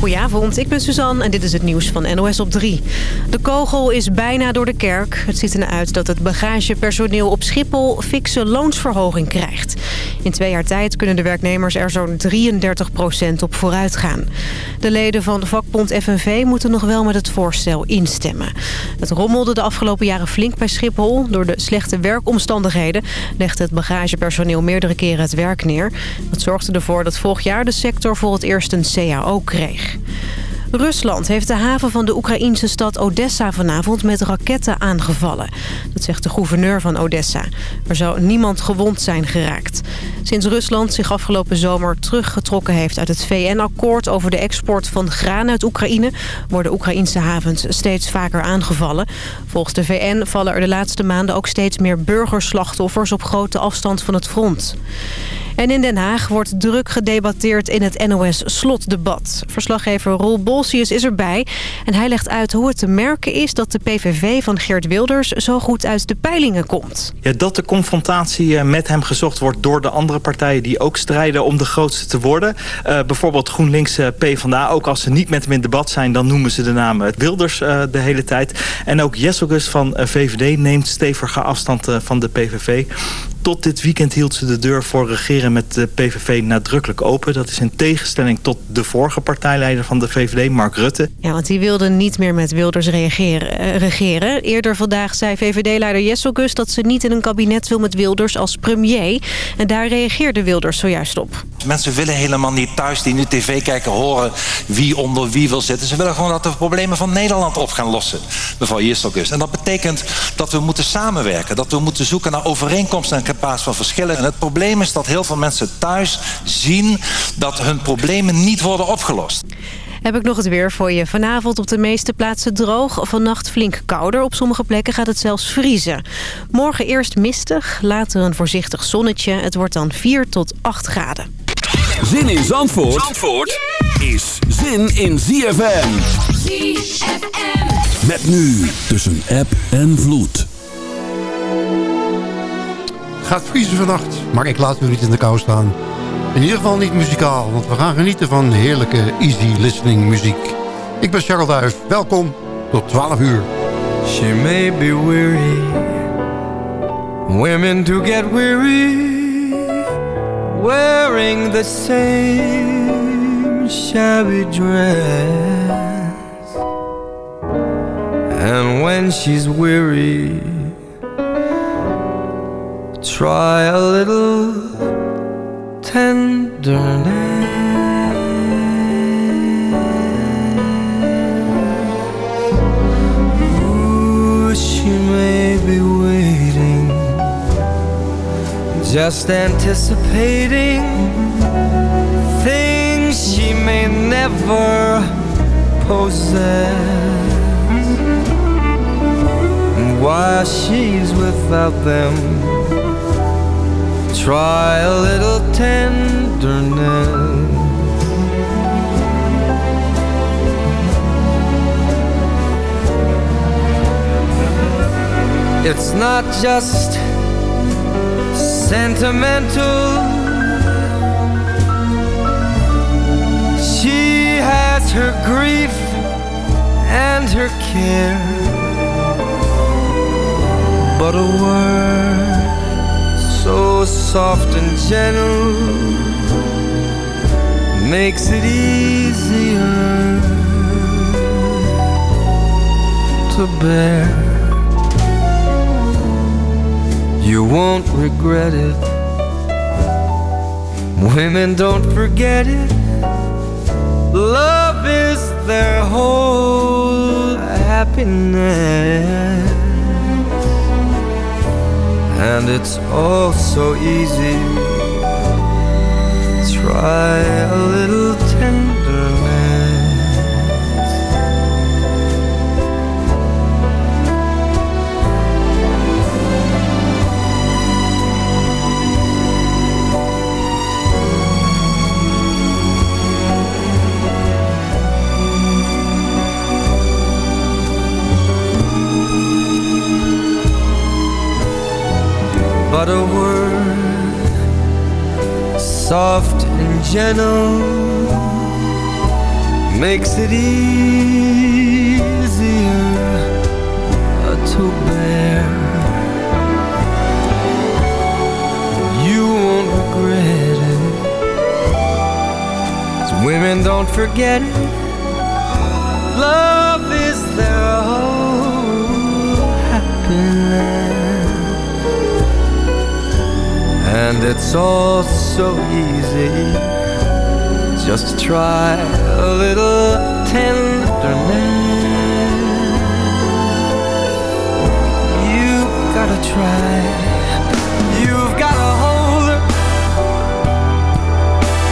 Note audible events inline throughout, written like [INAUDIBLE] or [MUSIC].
Goedenavond, ik ben Suzanne en dit is het nieuws van NOS op 3. De kogel is bijna door de kerk. Het ziet eruit dat het bagagepersoneel op Schiphol fikse loonsverhoging krijgt. In twee jaar tijd kunnen de werknemers er zo'n 33% op vooruit gaan. De leden van de vakbond FNV moeten nog wel met het voorstel instemmen. Het rommelde de afgelopen jaren flink bij Schiphol. Door de slechte werkomstandigheden legde het bagagepersoneel meerdere keren het werk neer. Dat zorgde ervoor dat vorig jaar de sector voor het eerst een CAO kreeg. Rusland heeft de haven van de Oekraïnse stad Odessa vanavond met raketten aangevallen. Dat zegt de gouverneur van Odessa. Er zou niemand gewond zijn geraakt. Sinds Rusland zich afgelopen zomer teruggetrokken heeft uit het VN-akkoord over de export van graan uit Oekraïne... worden Oekraïnse havens steeds vaker aangevallen. Volgens de VN vallen er de laatste maanden ook steeds meer burgerslachtoffers op grote afstand van het front. En in Den Haag wordt druk gedebatteerd in het NOS-slotdebat. Verslaggever Roel Bolsius is erbij. En hij legt uit hoe het te merken is dat de PVV van Geert Wilders zo goed uit de peilingen komt. Ja, dat de confrontatie eh, met hem gezocht wordt door de andere partijen... die ook strijden om de grootste te worden. Uh, bijvoorbeeld GroenLinks uh, PvdA. Ook als ze niet met hem in debat zijn, dan noemen ze de naam Wilders de hele tijd. En ook Jesselgus van VVD neemt stevige afstand van de PVV. Tot dit weekend hield ze de deur voor regeren met de PVV nadrukkelijk open. Dat is in tegenstelling tot de vorige partijleider van de VVD, Mark Rutte. Ja, want die wilde niet meer met Wilders reageren, uh, regeren. Eerder vandaag zei VVD-leider Jesselgus dat ze niet in een kabinet wil met Wilders als premier. En daar reageerde Wilders zojuist op. Mensen willen helemaal niet thuis die nu tv kijken horen wie onder wie wil zitten. Ze willen gewoon dat de problemen van Nederland op gaan lossen, mevrouw Jesselgus. En dat betekent dat we moeten samenwerken. Dat we moeten zoeken naar overeenkomsten en van verschillen. En het probleem is dat heel veel mensen thuis zien dat hun problemen niet worden opgelost. Heb ik nog het weer voor je. Vanavond op de meeste plaatsen droog. Vannacht flink kouder. Op sommige plekken gaat het zelfs vriezen. Morgen eerst mistig, later een voorzichtig zonnetje. Het wordt dan 4 tot 8 graden. Zin in Zandvoort, Zandvoort is zin in ZFM. ZFM. Met nu tussen app en vloed gaat vriezen vannacht, maar ik laat u niet in de kou staan. In ieder geval niet muzikaal, want we gaan genieten van heerlijke easy listening muziek. Ik ben Charles Duif, welkom tot 12 uur. She may be weary, women do get weary, wearing the same shabby dress. And when she's weary, try a little tenderness. Ooh, she may be waiting, just anticipating things she may never possess. And while she's without them, try a little tenderness. It's not just sentimental. She has her grief and her care, but a word so soft and gentle makes it easier to bear. You won't regret it. Women don't forget it. Love is their whole happiness. And it's all so easy. Try a little but a word soft and gentle makes it easier uh, to bear. You won't regret it. As women don't forget it. Love And it's all so easy just try a little tenderness. You've gotta try. You've gotta hold her.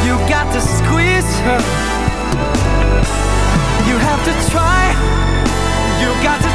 You got to squeeze her. You have to try. You got to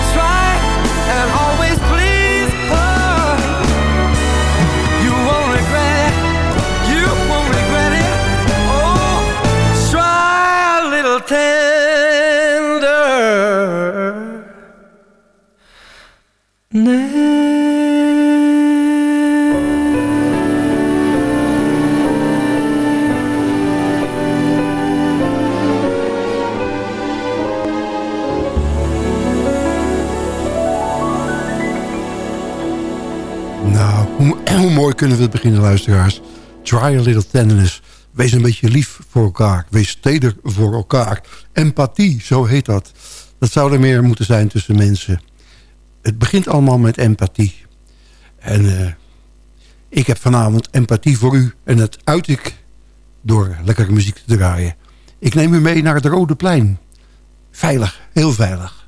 mooi kunnen we het beginnen, luisteraars. Try a little tenderness. Wees een beetje lief voor elkaar. Wees teder voor elkaar. Empathie, zo heet dat. Dat zou er meer moeten zijn tussen mensen. Het begint allemaal met empathie. En eh, ik heb vanavond empathie voor u. En dat uit ik door lekkere muziek te draaien. Ik neem u mee naar het Rode Plein. Veilig, heel veilig.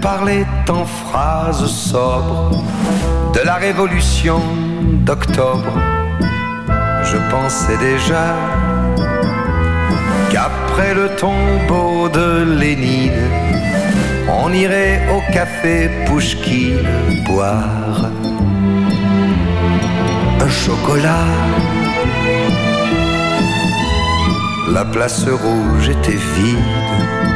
Parlait en phrases sobres de la révolution d'octobre. Je pensais déjà qu'après le tombeau de Lénine, on irait au café Pouchkine boire un chocolat. La place rouge était vide.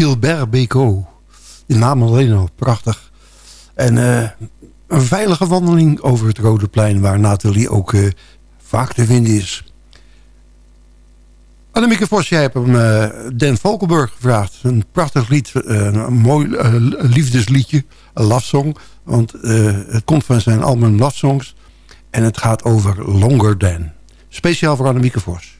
Gilbert Bécaud. De naam alleen al, prachtig. En eh, een veilige wandeling over het Rode Plein... waar Nathalie ook eh, vaak te vinden is. Annemieke Vos, jij hebt hem eh, Dan Valkenburg gevraagd. Een prachtig lied, een mooi liefdesliedje, een love song. Want het komt van zijn album Love Songs. En het gaat over Longer Than. Speciaal voor Annemieke Vos.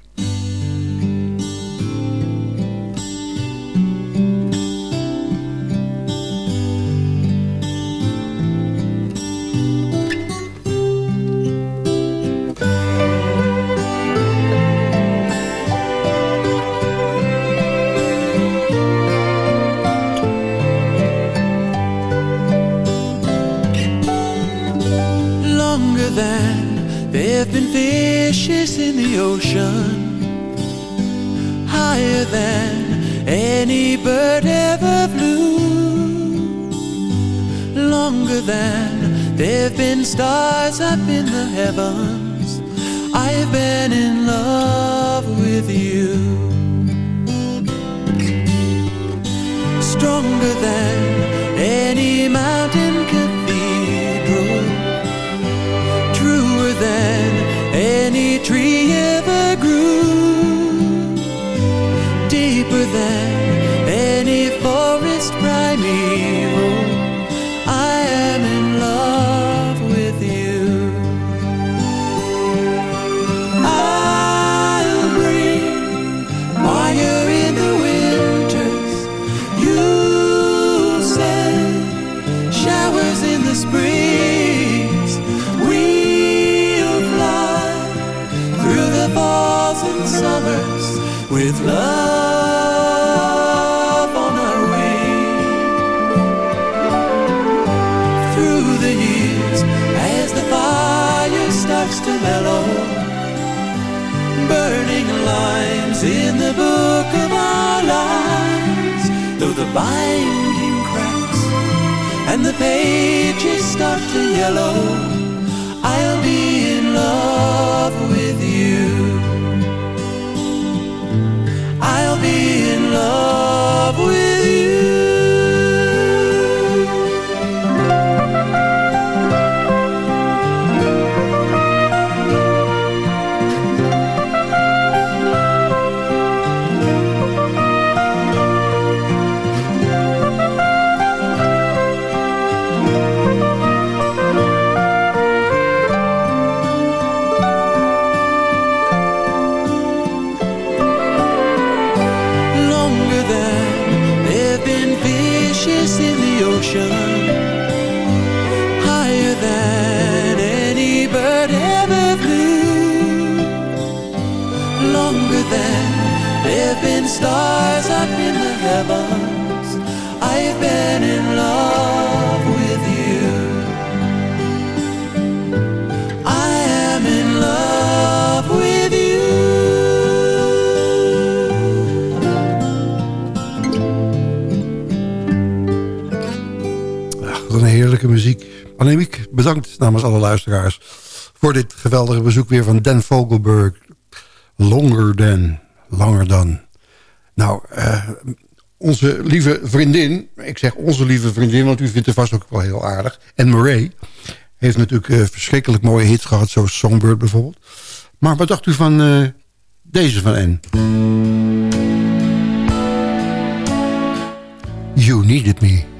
The binding cracks and the pages start to yellow, heerlijke muziek. Annemiek, bedankt namens alle luisteraars... voor dit geweldige bezoek weer van Dan Vogelberg. Longer than, langer dan. Nou, eh, onze lieve vriendin... ik zeg onze lieve vriendin, want u vindt haar vast ook wel heel aardig... en Murray heeft natuurlijk eh, verschrikkelijk mooie hits gehad... zoals Songbird bijvoorbeeld. Maar wat dacht u van eh, deze van N? You Needed Me.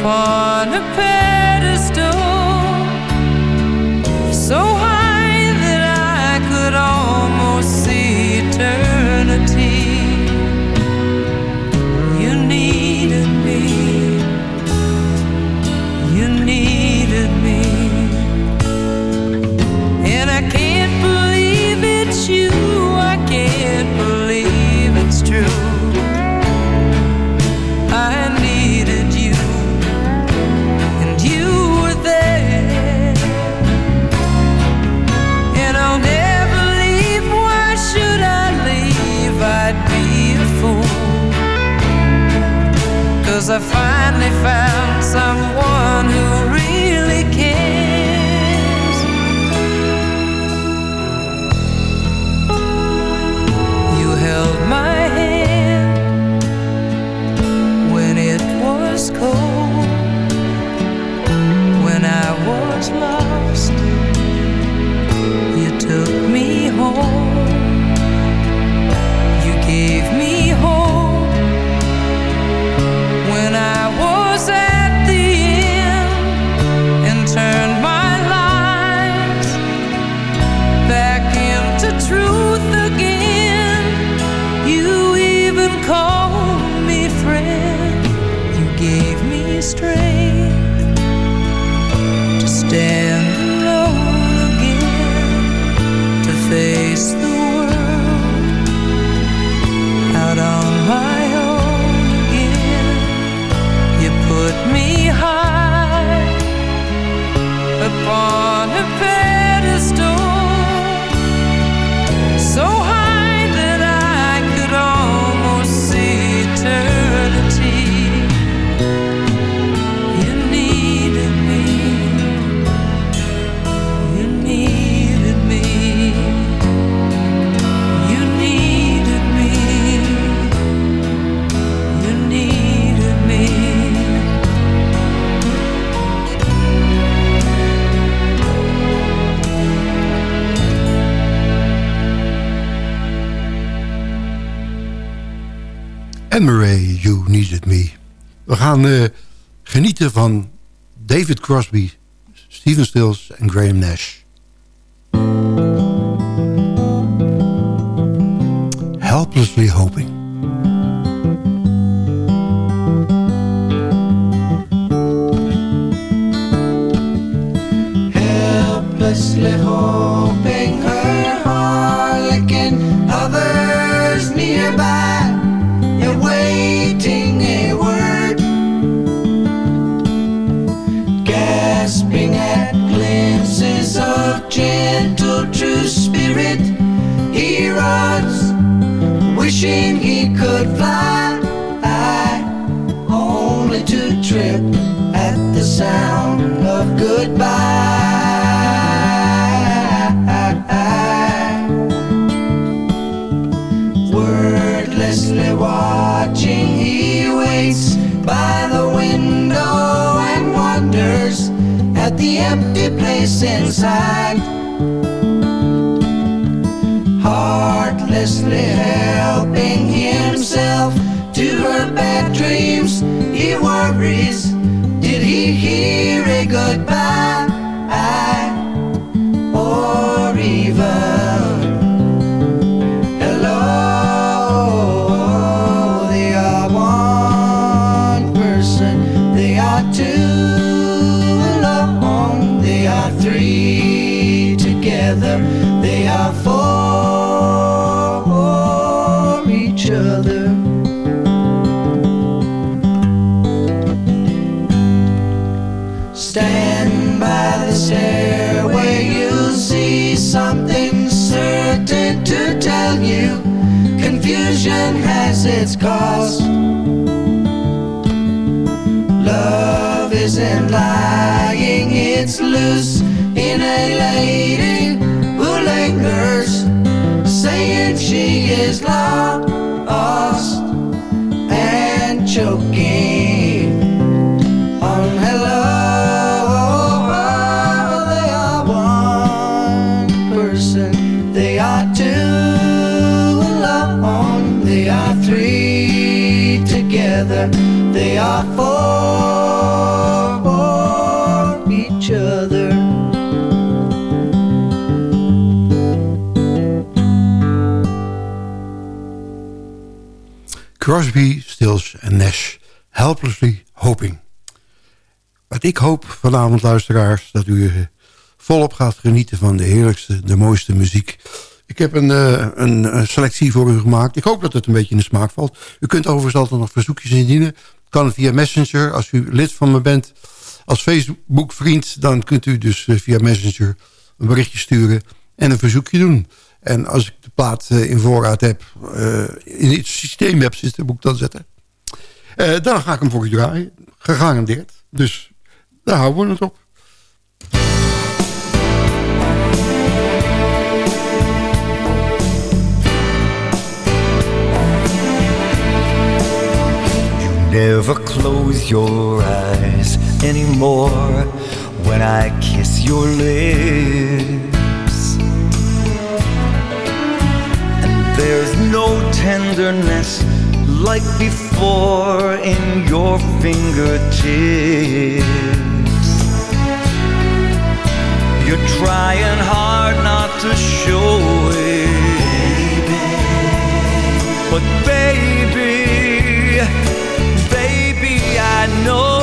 upon a pair I finally found someone who gaan uh, genieten van David Crosby, Steven Stills en Graham Nash. Helplessly Hoping. Helplessly hoping her of gentle, true spirit, he runs, wishing he could fly, only to trip at the sound of goodbye. place inside. Heartlessly helping himself to her bad dreams, he worries. Did he hear a goodbye? Love isn't lying, it's loose in a lady who lingers, saying she is lost Crosby, Stills en Nash. Helplessly Hoping. Wat ik hoop vanavond, luisteraars... dat u eh, volop gaat genieten van de heerlijkste, de mooiste muziek. Ik heb een, eh, een, een selectie voor u gemaakt. Ik hoop dat het een beetje in de smaak valt. U kunt overigens altijd nog verzoekjes indienen. Kan via Messenger. Als u lid van me bent als Facebook-vriend... dan kunt u dus eh, via Messenger een berichtje sturen... en een verzoekje doen. En als ik de plaat eh, in voorraad heb, eh, in het systeem heb ik dan zetten. Eh, dan ga ik hem voor u draaien. Gegarandeerd. Dus daar houden we het op. Never close your eyes anymore when I kiss your lips. There's no tenderness like before in your fingertips. You're trying hard not to show it. But baby, baby, I know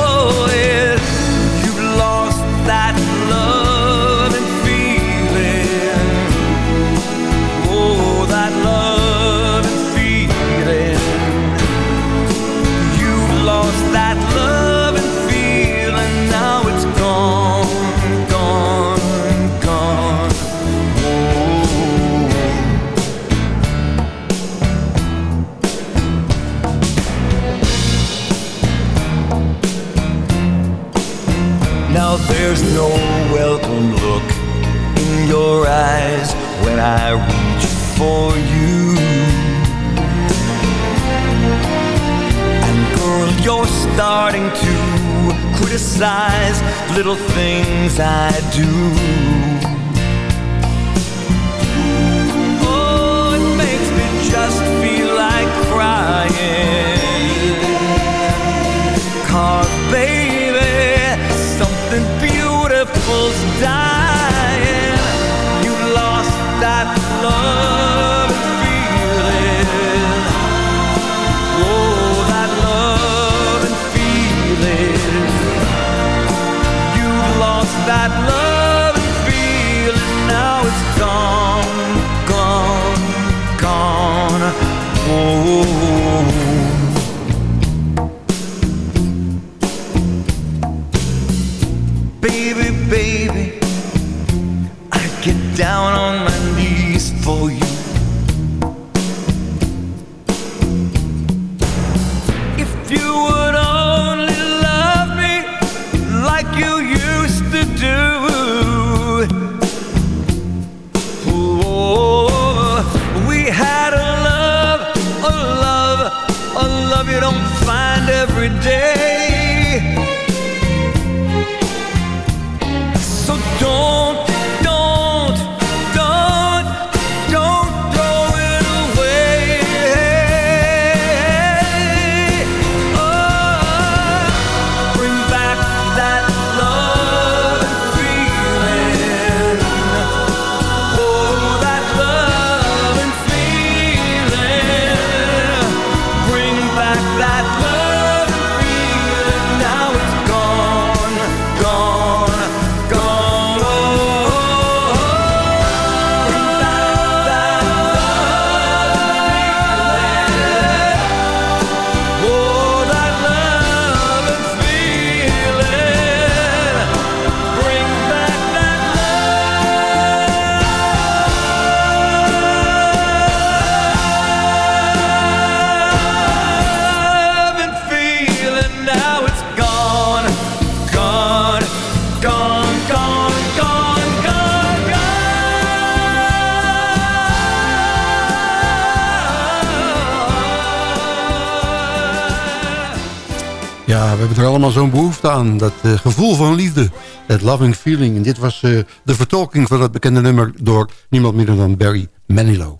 zo'n behoefte aan. Dat eh, gevoel van liefde. Dat loving feeling. En dit was eh, de vertolking van dat bekende nummer... door niemand minder dan Barry Manilow.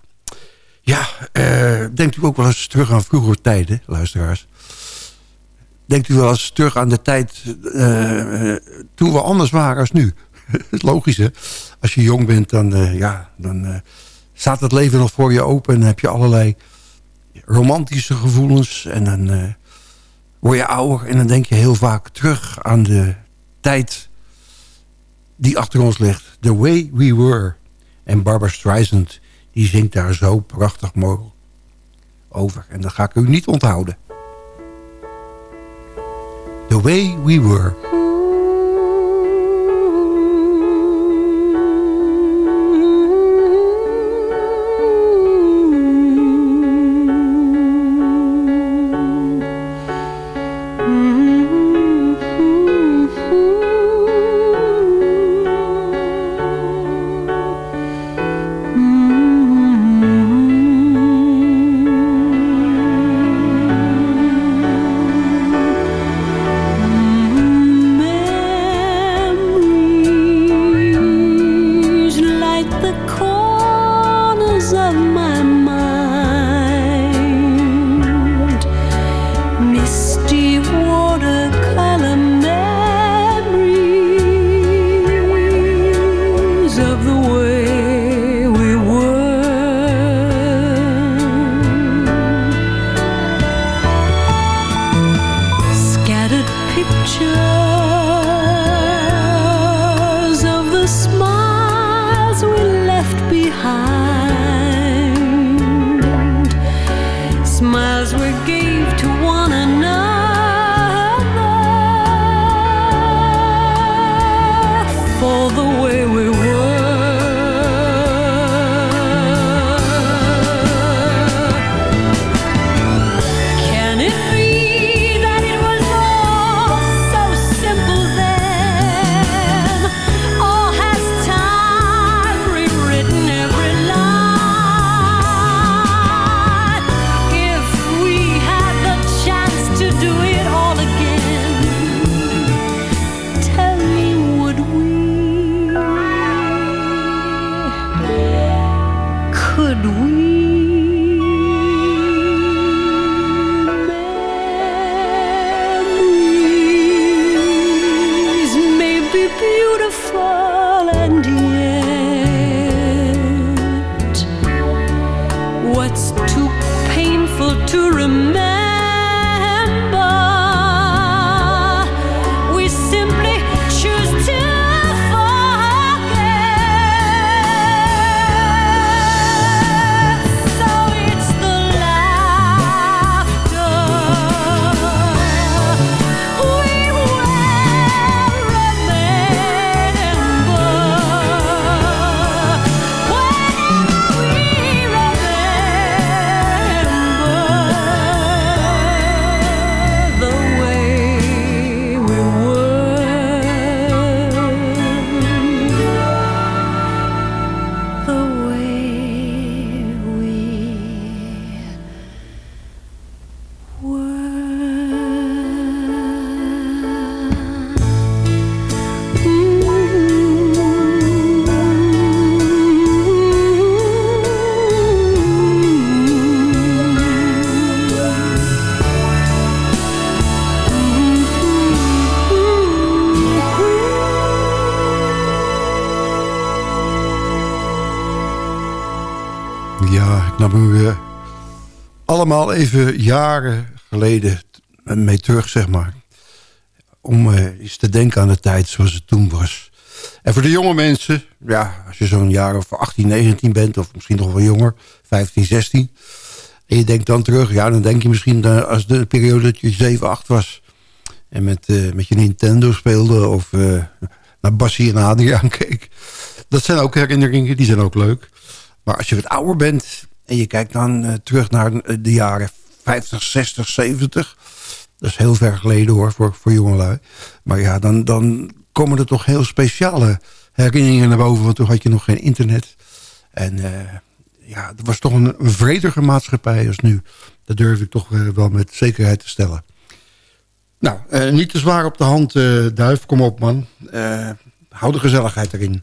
Ja, uh, denkt u ook wel eens terug aan vroeger tijden, luisteraars? Denkt u wel eens terug aan de tijd toen we anders waren als nu? [LAUGHS] Logisch, hè? Als je jong bent, dan, ja, dan staat het leven nog voor je open... en heb je allerlei romantische gevoelens. En dan word je ouder en dan denk je heel vaak terug aan de tijd die achter ons ligt. The Way We Were. En Barbara Streisand, die zingt daar zo prachtig mooi over. En dat ga ik u niet onthouden. The Way We Were. Even jaren geleden mee terug, zeg maar. Om uh, eens te denken aan de tijd zoals het toen was. En voor de jonge mensen, ja, als je zo'n jaar of 18, 19 bent... of misschien nog wel jonger, 15, 16... en je denkt dan terug, ja, dan denk je misschien... Uh, als de periode dat je 7, 8 was... en met, uh, met je Nintendo speelde... of naar Bassie en Adriaan [LAUGHS] keek... dat zijn ook herinneringen, die zijn ook leuk. Maar als je wat ouder bent en je kijkt dan uh, terug naar de jaren 50, 60, 70. Dat is heel ver geleden hoor, voor, voor jongelui. Maar ja, dan, dan komen er toch heel speciale herinneringen naar boven. Want toen had je nog geen internet. En uh, ja, het was toch een, een vrediger maatschappij als nu. Dat durf ik toch wel met zekerheid te stellen. Nou, eh, niet te zwaar op de hand, eh, Duif. Kom op, man. Eh, hou de gezelligheid erin.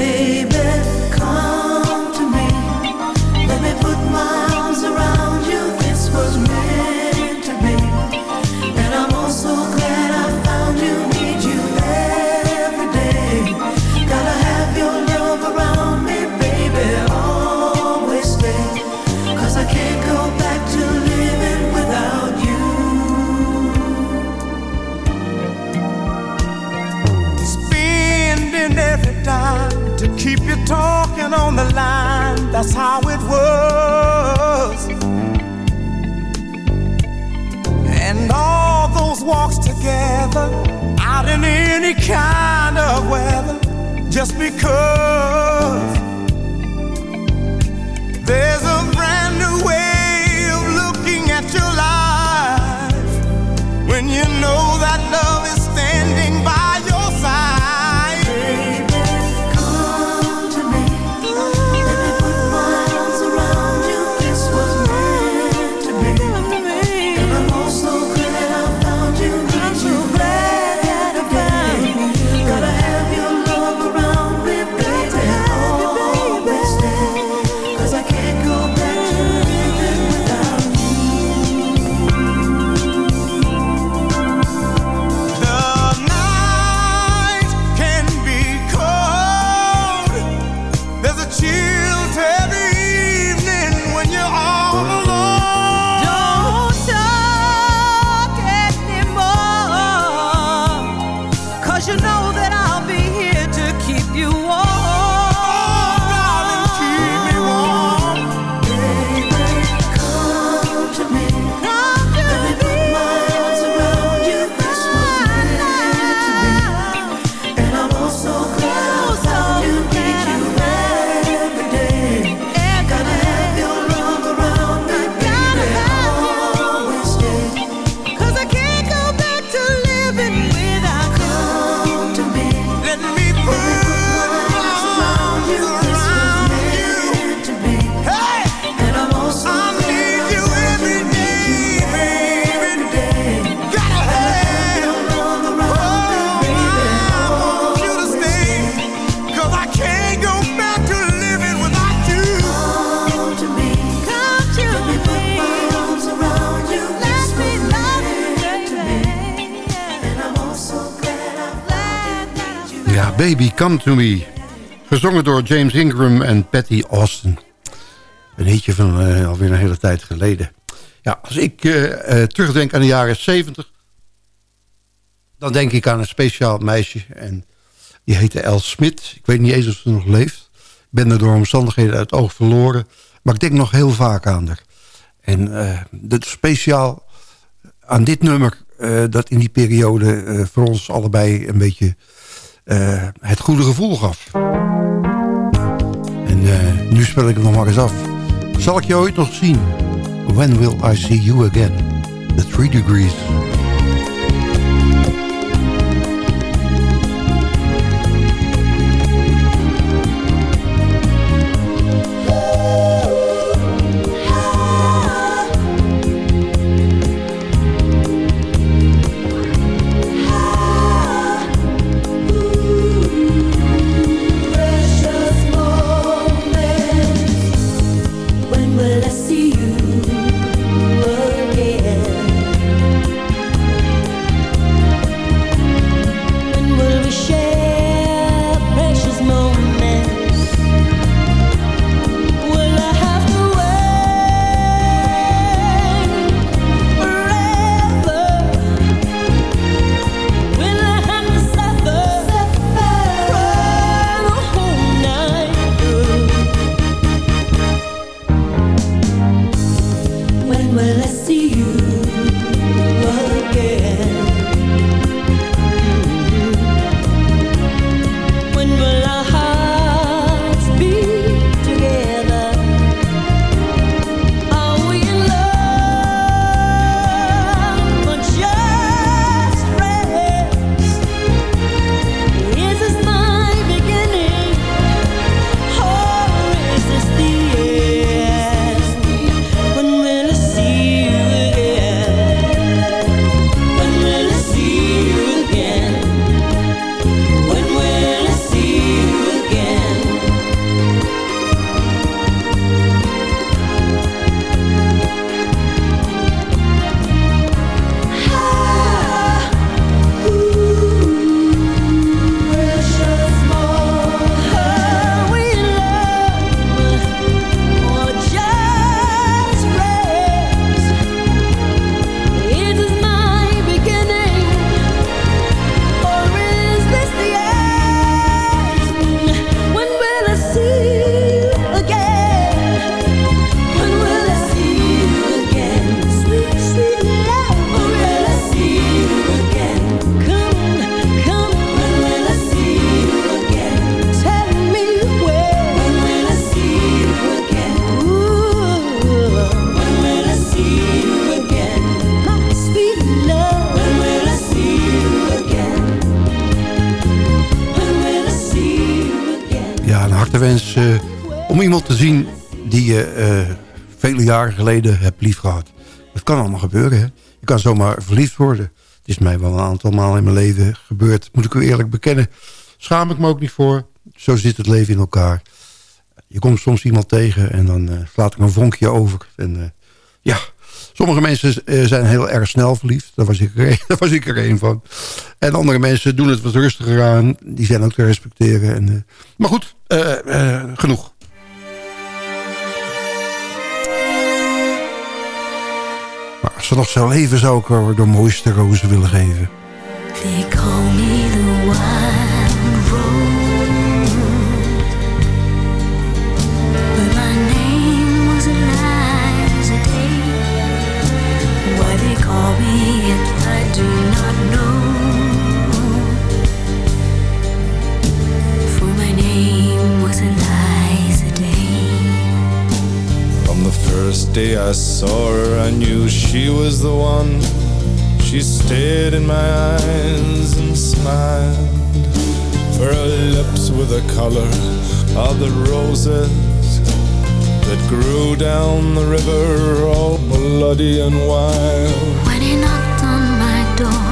Baby, to keep you talking on the line. That's how it was. And all those walks together out in any kind of weather just because there's Baby, Come To Me. Gezongen door James Ingram en Patty Austin. Een hitje van eh, alweer een hele tijd geleden. Ja, als ik eh, eh, terugdenk aan de jaren 70... dan denk ik aan een speciaal meisje. En die heette El Smit. Ik weet niet eens of ze nog leeft. Ik ben er door omstandigheden uit het oog verloren. Maar ik denk nog heel vaak aan haar. En dat speciaal aan dit nummer... dat in die periode voor ons allebei een beetje het goede gevoel gaf. En eh, nu speel ik het nog maar eens af. Zal ik je ooit nog zien? When will I see you again? The Three Degrees. Die je eh, vele jaren geleden hebt liefgehad. Dat kan allemaal gebeuren. Hè? Je kan zomaar verliefd worden. Het is mij wel een aantal malen in mijn leven gebeurd. Moet ik u eerlijk bekennen. Schaam ik me ook niet voor. Zo zit het leven in elkaar. Je komt soms iemand tegen en dan uh, slaat er een vonkje over. En ja, sommige mensen zijn heel erg snel verliefd. Daar was, ik er, [LAUGHS] daar was ik er een van. En andere mensen doen het wat rustiger aan. Die zijn ook te respecteren. En, maar goed, genoeg. Maar als ze nog zou leven, zou ik haar de mooiste rozen willen geven. Day I saw her, I knew she was the one. She stared in my eyes and smiled. Her lips were the color of the roses that grew down the river, all bloody and wild. When he knocked on my door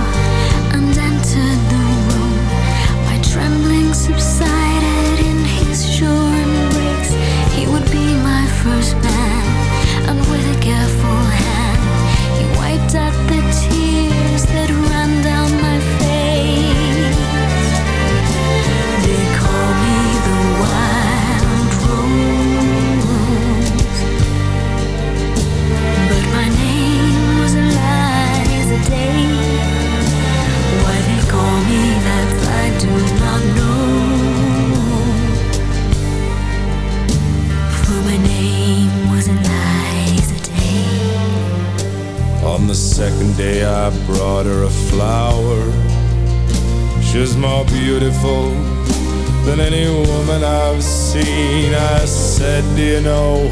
you know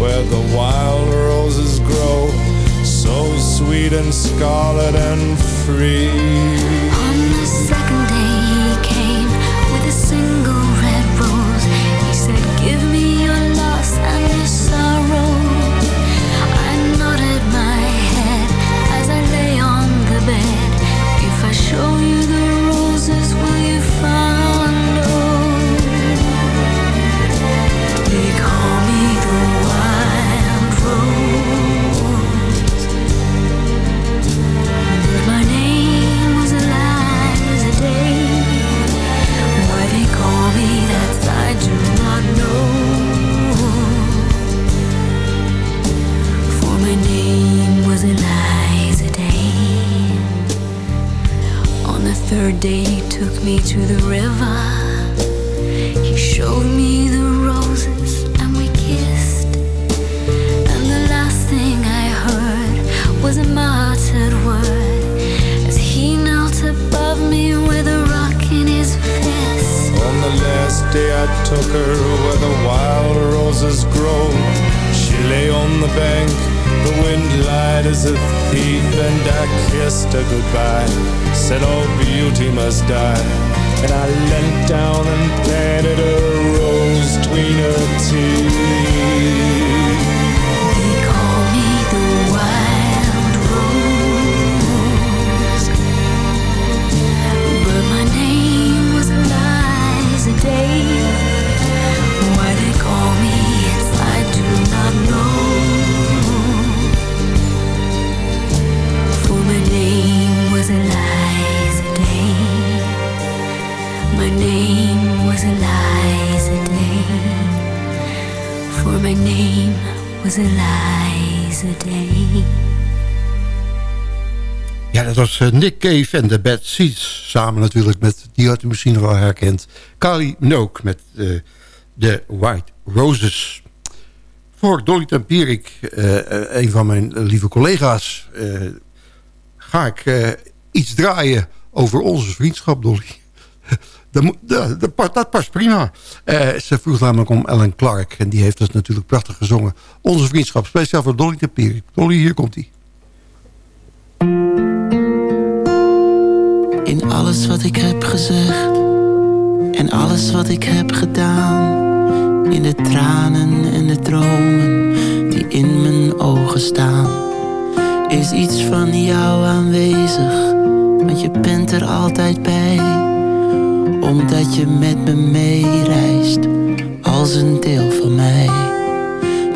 where the wild roses grow? So sweet and scarlet and free. Eh, Nick Cave en de Bad Seeds. Samen natuurlijk met, die had u misschien wel herkend... Kali Nook met eh, de White Roses. Voor Dolly Tempierik, eh, een van mijn lieve collega's... ga ik iets draaien over onze vriendschap, Dolly. [LAUGHS] Dat, dat, past- prima. Ze vroeg namelijk om Ellen Clark. En die heeft dat natuurlijk prachtig gezongen. Onze vriendschap, speciaal voor Dolly Tempierik. Dolly, hier komt hij. In alles wat ik heb gezegd en alles wat ik heb gedaan, In de tranen en de dromen die in mijn ogen staan. Is iets van jou aanwezig, want je bent er altijd bij. Omdat je met me meereist, als een deel van mij.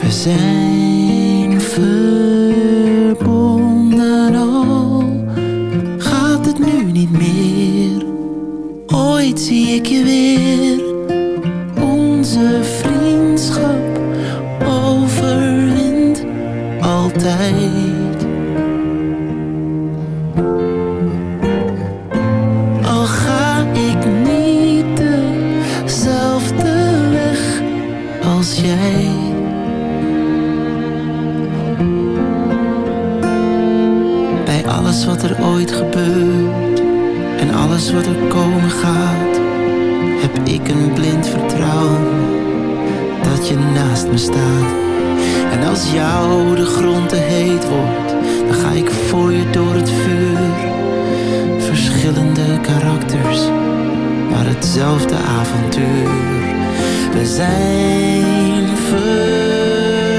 We zijn Zie ik je weer, onze vriendschap overwint altijd. Als jou de grond te heet wordt, dan ga ik voor je door het vuur. Verschillende karakters, maar hetzelfde avontuur. We zijn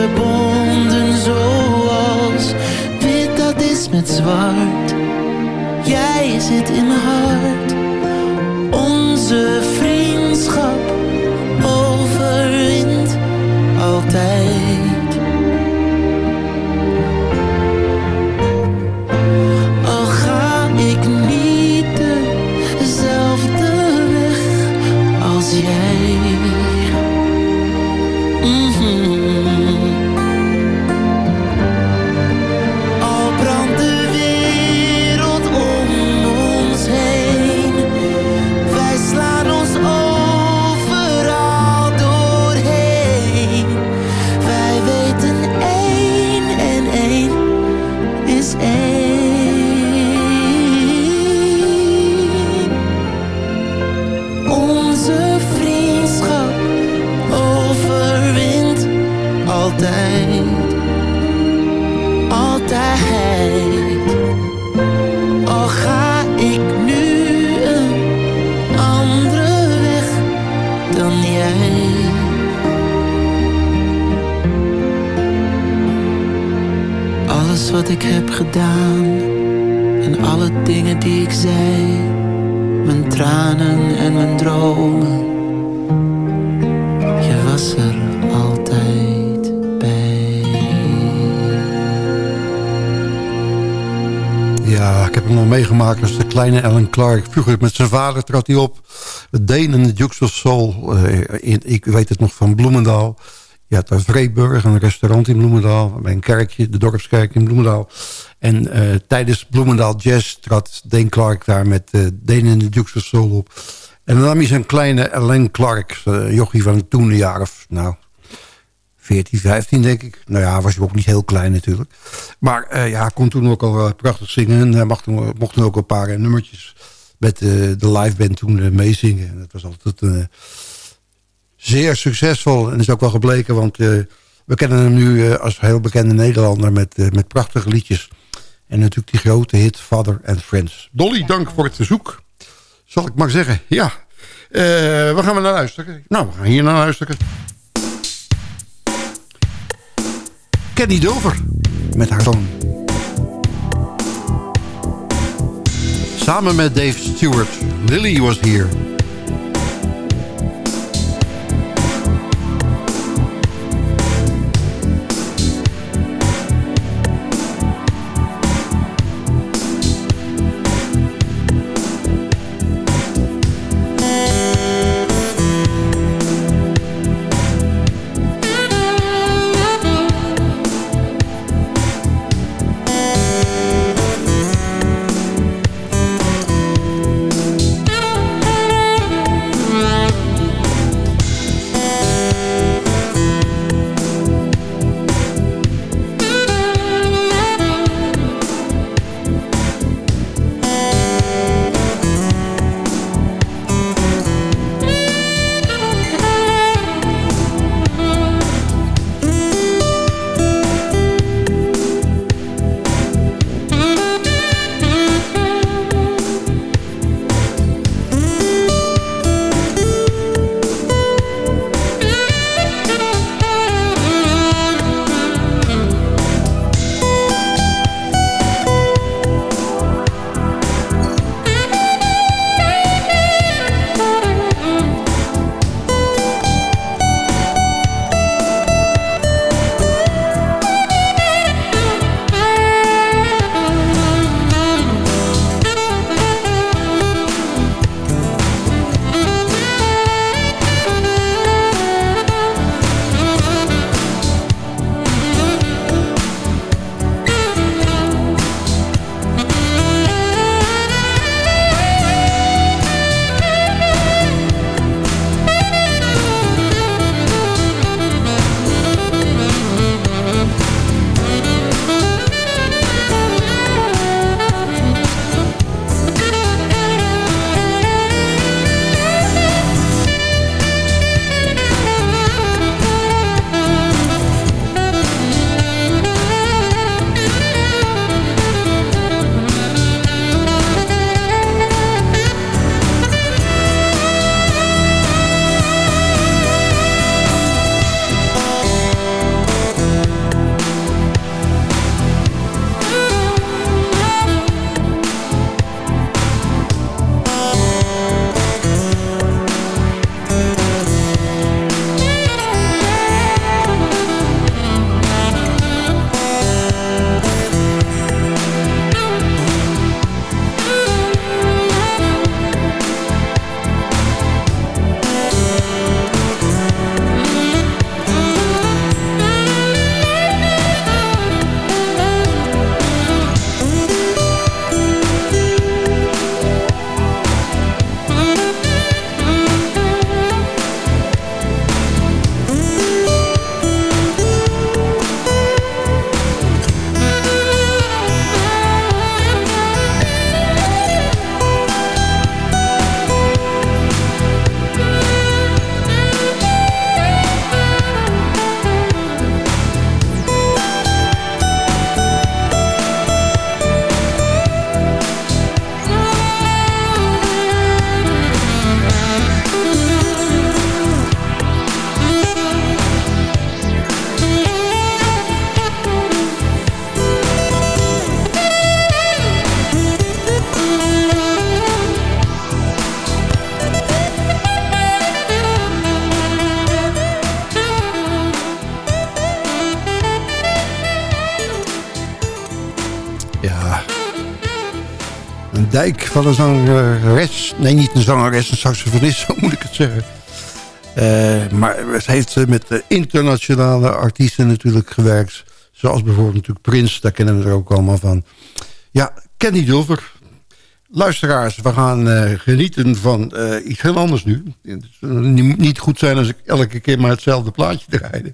verbonden zoals wit dat is met zwart. Jij zit in mijn hart. Onze vriendschap overwint altijd. Alles wat ik heb gedaan en alle dingen die ik zei, mijn tranen en mijn dromen. Je was er altijd bij. Ja, ik heb hem nog meegemaakt als de kleine Alan Clark. Vroeger met zijn vader trad hij op. Het Deen en de Dukes of Soul. eh, in, ik weet het nog van Bloemendaal. Je had daar een restaurant in Bloemendaal. Bij een kerkje, de dorpskerk in Bloemendaal. En eh, tijdens Bloemendaal Jazz trad Dane Clark daar met uh, Dane en de Dukes of Soul op. En dan nam hij zijn kleine Alan Clark, uh, jochie van toen een jaar of... nou 14, 15 denk ik. Nou ja, was je ook niet heel klein natuurlijk. Maar ja, kon toen ook al prachtig zingen. En hij mocht, mocht toen ook een paar nummertjes met de live band toen meezingen. En dat was altijd zeer succesvol. En is ook wel gebleken, want we kennen hem nu als heel bekende Nederlander met, met prachtige liedjes. En natuurlijk die grote hit Father and Friends. Dolly, dank voor het verzoek. Zal ik maar zeggen, ja. waar gaan we naar luisteren? Nou, we gaan hier naar luisteren. Kenny Dover met haar zoon. Samen met Dave Stewart. Lily was here. Dijk van een zangeres. Nee, niet een zangeres, een saxofonist, [LAUGHS] zo moet ik het zeggen. Eh, maar ze heeft eh, met de internationale artiesten natuurlijk gewerkt. Zoals bijvoorbeeld natuurlijk Prins, daar kennen we er ook allemaal van. Ja, Kenny Dulver. Luisteraars, we gaan eh, genieten van iets heel anders nu. Het zou niet goed zijn als ik elke keer maar hetzelfde plaatje draaide.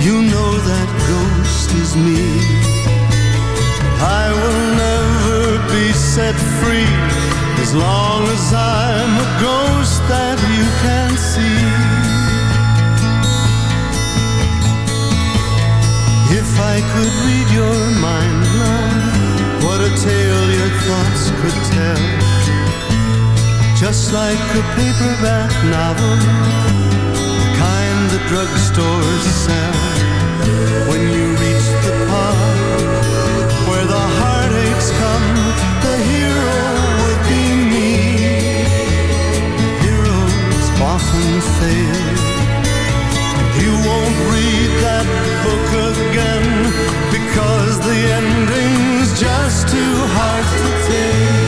You know that ghost is me. I will never be set free as long as I'm a ghost that you can see. If I could read your mind, love, what a tale your thoughts could tell. Just like a paperback novel, drugstores sell. When you reach the part where the heartaches come, the hero would be me. Heroes often fail. You won't read that book again because the ending's just too hard to take.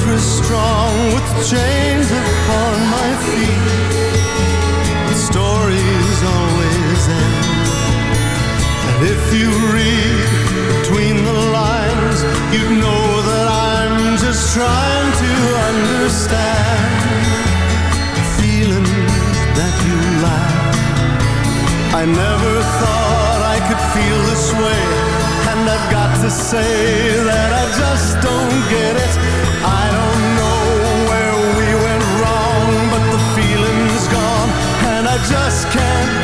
fortress strong with chains upon my feet. The stories always end. And if you read between the lines, you'd know that I'm just trying to understand the feeling that you lack. I never thought I could feel this way, and I've got to say that I just don't get it. Just can't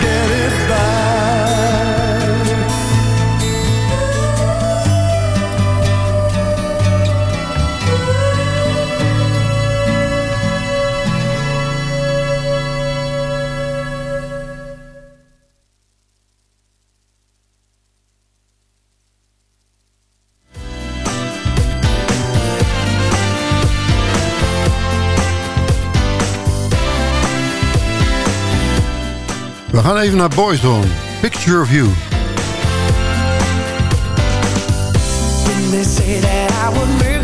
even naar Boyzone. Picture of You. They say that I would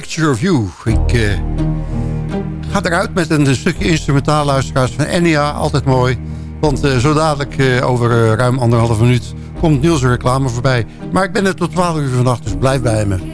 Picture of You. Ik eh, ga eruit met een stukje instrumentaal luisteraars van Enya. Altijd mooi. Want uh, zo dadelijk uh, over ruim anderhalve minuut komt Niels reclame voorbij. Maar ik ben er tot 12 uur vannacht, dus blijf bij me.